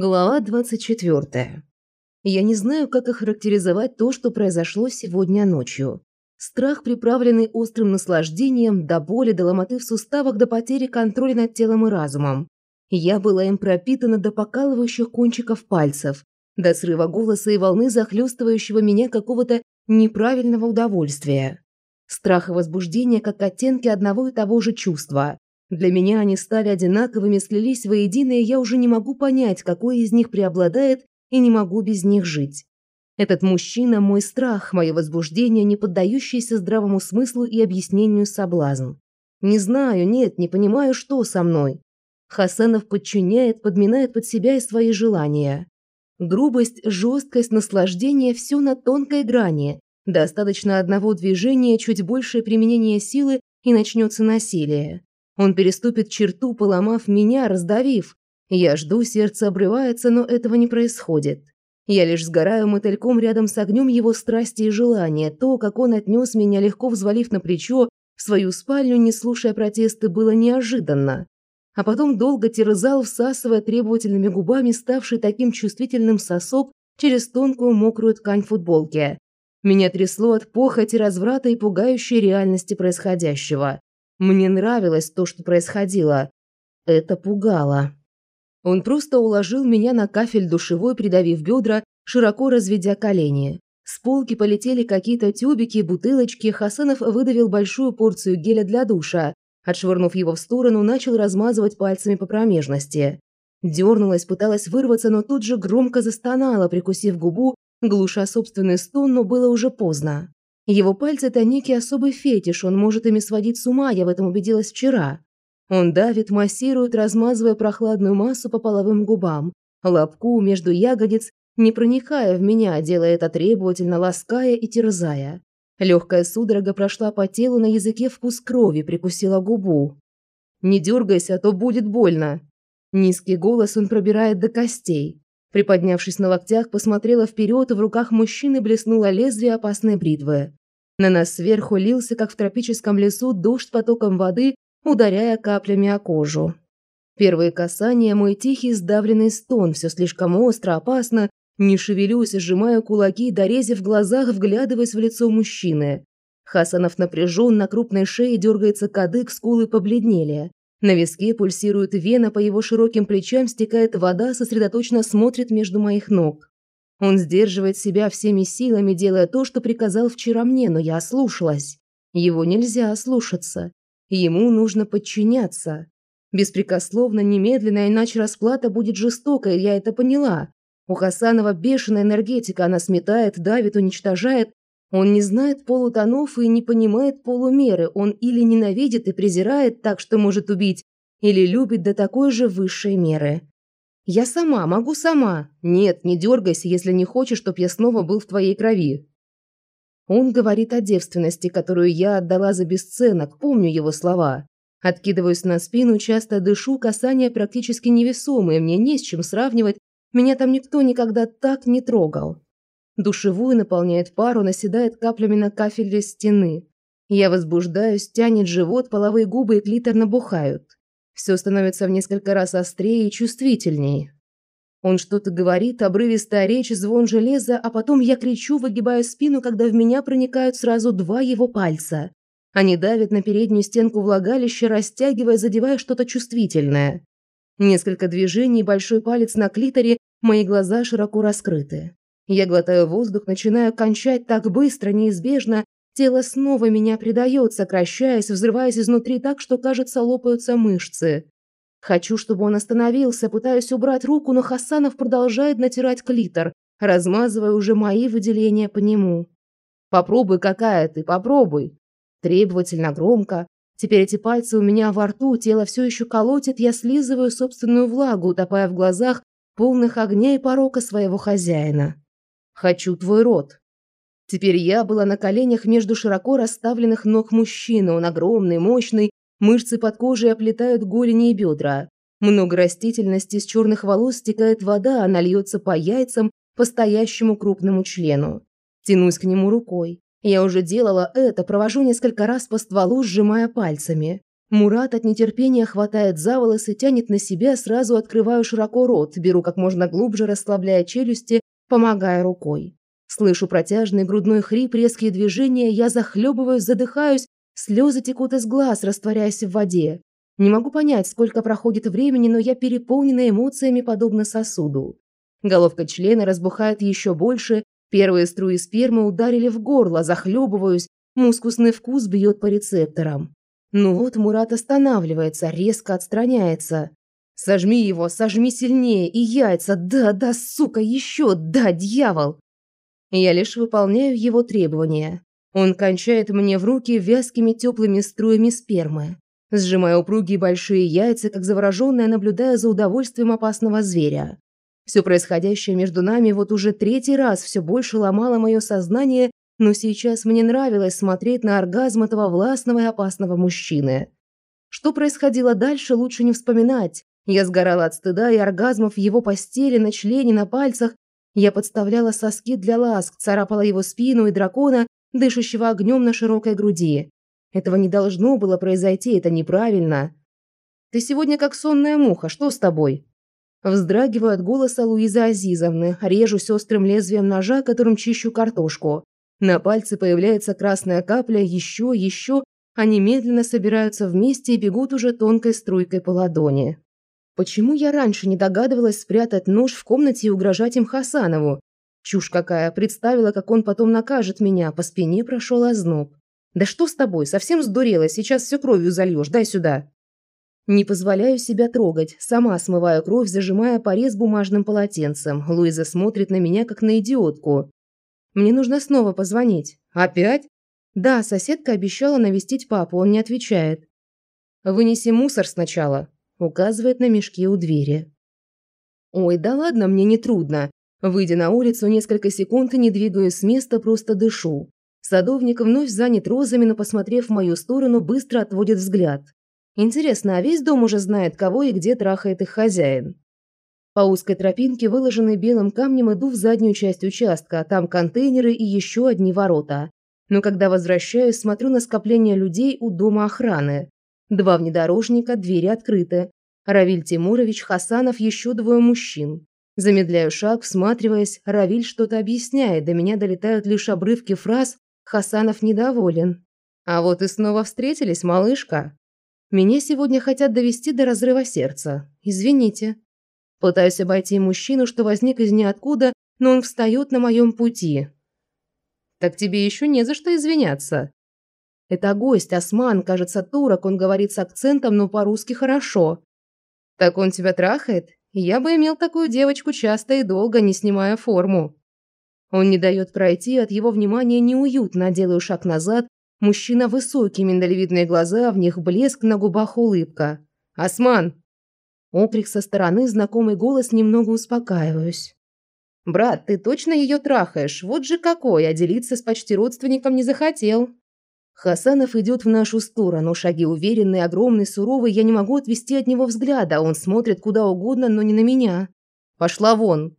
Глава 24. Я не знаю, как охарактеризовать то, что произошло сегодня ночью. Страх, приправленный острым наслаждением, до боли, до ломоты в суставах, до потери контроля над телом и разумом. Я была им пропитана до покалывающих кончиков пальцев, до срыва голоса и волны захлестывающего меня какого-то неправильного удовольствия. Страх и возбуждение как оттенки одного и того же чувства. Для меня они стали одинаковыми, слились воедино, и я уже не могу понять, какой из них преобладает, и не могу без них жить. Этот мужчина – мой страх, мое возбуждение, не поддающееся здравому смыслу и объяснению соблазн. Не знаю, нет, не понимаю, что со мной. Хасанов подчиняет, подминает под себя и свои желания. Грубость, жесткость, наслаждение – все на тонкой грани. Достаточно одного движения, чуть большее применение силы, и начнется насилие. Он переступит черту, поломав меня, раздавив. Я жду, сердце обрывается, но этого не происходит. Я лишь сгораю мотыльком рядом с огнем его страсти и желания. То, как он отнес меня, легко взвалив на плечо, в свою спальню, не слушая протесты, было неожиданно. А потом долго терзал, всасывая требовательными губами ставший таким чувствительным сосок через тонкую мокрую ткань футболки. Меня трясло от похоти, разврата и пугающей реальности происходящего. Мне нравилось то, что происходило. Это пугало. Он просто уложил меня на кафель душевой, придавив бедра, широко разведя колени. С полки полетели какие-то тюбики, бутылочки. Хасанов выдавил большую порцию геля для душа. Отшвырнув его в сторону, начал размазывать пальцами по промежности. Дернулась, пыталась вырваться, но тут же громко застонала, прикусив губу, глуша собственный стон, но было уже поздно. Его пальцы – это некий особый фетиш, он может ими сводить с ума, я в этом убедилась вчера. Он давит, массирует, размазывая прохладную массу по половым губам, лобку между ягодиц, не проникая в меня, делая это требовательно, лаская и терзая. Легкая судорога прошла по телу, на языке вкус крови, прикусила губу. «Не дергайся, а то будет больно». Низкий голос он пробирает до костей. Приподнявшись на локтях, посмотрела вперед, в руках мужчины блеснуло лезвие опасной бритвы. На нас сверху лился, как в тропическом лесу, дождь потоком воды, ударяя каплями о кожу. Первые касания, мой тихий сдавленный стон, все слишком остро, опасно, не шевелюсь, сжимаю кулаки, дорезив глазах, вглядываясь в лицо мужчины. Хасанов напряжен, на крупной шее дергается кадык, скулы побледнели. На виске пульсирует вена, по его широким плечам стекает вода, сосредоточенно смотрит между моих ног. Он сдерживает себя всеми силами, делая то, что приказал вчера мне, но я ослушалась. Его нельзя ослушаться. Ему нужно подчиняться. Беспрекословно, немедленно, иначе расплата будет жестокой, я это поняла. У Хасанова бешеная энергетика, она сметает, давит, уничтожает. Он не знает полутонов и не понимает полумеры. Он или ненавидит и презирает так, что может убить, или любит до такой же высшей меры. «Я сама, могу сама. Нет, не дергайся, если не хочешь, чтоб я снова был в твоей крови». Он говорит о девственности, которую я отдала за бесценок, помню его слова. Откидываюсь на спину, часто дышу, касания практически невесомые, мне не с чем сравнивать, меня там никто никогда так не трогал. Душевую наполняет пару, наседает каплями на кафель стены. Я возбуждаюсь, тянет живот, половые губы и клитор набухают. Все становится в несколько раз острее и чувствительнее. Он что-то говорит, обрывистая речь, звон железа, а потом я кричу, выгибая спину, когда в меня проникают сразу два его пальца. Они давят на переднюю стенку влагалища, растягивая, задевая что-то чувствительное. Несколько движений, большой палец на клиторе, мои глаза широко раскрыты. Я глотаю воздух, начинаю кончать так быстро, неизбежно, Тело снова меня предает, сокращаясь, взрываясь изнутри так, что, кажется, лопаются мышцы. Хочу, чтобы он остановился, пытаюсь убрать руку, но Хасанов продолжает натирать клитор, размазывая уже мои выделения по нему. «Попробуй, какая ты, попробуй!» Требовательно, громко. Теперь эти пальцы у меня во рту, тело все еще колотит, я слизываю собственную влагу, утопая в глазах, полных огня и порока своего хозяина. «Хочу твой рот!» Теперь я была на коленях между широко расставленных ног мужчины. Он огромный, мощный, мышцы под кожей оплетают голени и бедра. Много растительности, с черных волос стекает вода, она льется по яйцам, по стоящему крупному члену. Тянусь к нему рукой. Я уже делала это, провожу несколько раз по стволу, сжимая пальцами. Мурат от нетерпения хватает за волосы, тянет на себя, сразу открываю широко рот, беру как можно глубже, расслабляя челюсти, помогая рукой. Слышу протяжный грудной хрип, резкие движения, я захлебываюсь, задыхаюсь, слезы текут из глаз, растворяясь в воде. Не могу понять, сколько проходит времени, но я переполнена эмоциями, подобно сосуду. Головка члена разбухает еще больше, первые струи спермы ударили в горло, захлебываюсь, мускусный вкус бьет по рецепторам. Ну вот Мурат останавливается, резко отстраняется. Сожми его, сожми сильнее, и яйца, да, да, сука, еще, да, дьявол. Я лишь выполняю его требования. Он кончает мне в руки вязкими теплыми струями спермы. Сжимая упругие большие яйца, как завороженная, наблюдая за удовольствием опасного зверя. Все происходящее между нами вот уже третий раз все больше ломало мое сознание но сейчас мне нравилось смотреть на оргазм этого властного и опасного мужчины. Что происходило дальше, лучше не вспоминать. Я сгорала от стыда и оргазмов в его постели, на члене, на пальцах. Я подставляла соски для ласк, царапала его спину и дракона, дышащего огнем на широкой груди. Этого не должно было произойти, это неправильно. «Ты сегодня как сонная муха, что с тобой?» Вздрагиваю от голоса Луизы Азизовны, режусь острым лезвием ножа, которым чищу картошку. На пальце появляется красная капля, еще, еще. Они медленно собираются вместе и бегут уже тонкой струйкой по ладони. Почему я раньше не догадывалась спрятать нож в комнате и угрожать им Хасанову? Чушь какая, представила, как он потом накажет меня, по спине прошел озноб. «Да что с тобой? Совсем сдурела, сейчас все кровью зальешь, дай сюда!» Не позволяю себя трогать, сама смываю кровь, зажимая порез бумажным полотенцем. Луиза смотрит на меня, как на идиотку. Мне нужно снова позвонить. Опять? Да, соседка обещала навестить папу, он не отвечает. Вынеси мусор сначала, указывает на мешки у двери. Ой, да ладно, мне не трудно. Выйдя на улицу, несколько секунд не двигаясь с места, просто дышу. Садовник вновь занят розами, но, посмотрев в мою сторону, быстро отводит взгляд. Интересно, а весь дом уже знает, кого и где трахает их хозяин? По узкой тропинке, выложенной белым камнем, иду в заднюю часть участка, там контейнеры и еще одни ворота. Но когда возвращаюсь, смотрю на скопление людей у дома охраны. Два внедорожника, двери открыты. Равиль Тимурович, Хасанов, еще двое мужчин. Замедляю шаг, всматриваясь, Равиль что-то объясняет, до меня долетают лишь обрывки фраз «Хасанов недоволен». «А вот и снова встретились, малышка». Меня сегодня хотят довести до разрыва сердца. Извините. Пытаюсь обойти мужчину, что возник из ниоткуда, но он встает на моем пути. «Так тебе еще не за что извиняться». «Это гость, осман, кажется, турок, он говорит с акцентом, но по-русски хорошо». «Так он тебя трахает? Я бы имел такую девочку часто и долго, не снимая форму». Он не дает пройти, от его внимания неуютно, делаю шаг назад. Мужчина высокий, миндалевидные глаза, в них блеск, на губах улыбка. «Осман, Окрик со стороны, знакомый голос, немного успокаиваюсь. «Брат, ты точно ее трахаешь? Вот же какой, а делиться с почти родственником не захотел». Хасанов идет в нашу сторону, шаги уверенные, огромный, суровый, я не могу отвести от него взгляда, он смотрит куда угодно, но не на меня. «Пошла вон!»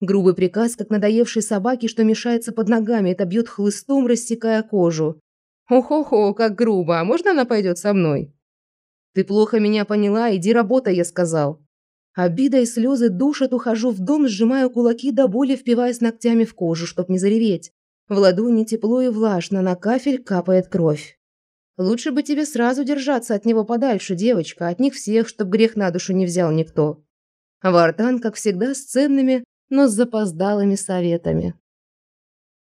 Грубый приказ, как надоевшей собаке, что мешается под ногами, это бьет хлыстом, рассекая кожу. «Ох-охо, как грубо, а можно она пойдет со мной?» «Ты плохо меня поняла, иди работай», – я сказал. Обида и слезы душат, ухожу в дом, сжимаю кулаки до боли, впиваясь ногтями в кожу, чтоб не зареветь. В ладони тепло и влажно, на кафель капает кровь. Лучше бы тебе сразу держаться от него подальше, девочка, от них всех, чтоб грех на душу не взял никто. Вартан, как всегда, с ценными, но с запоздалыми советами.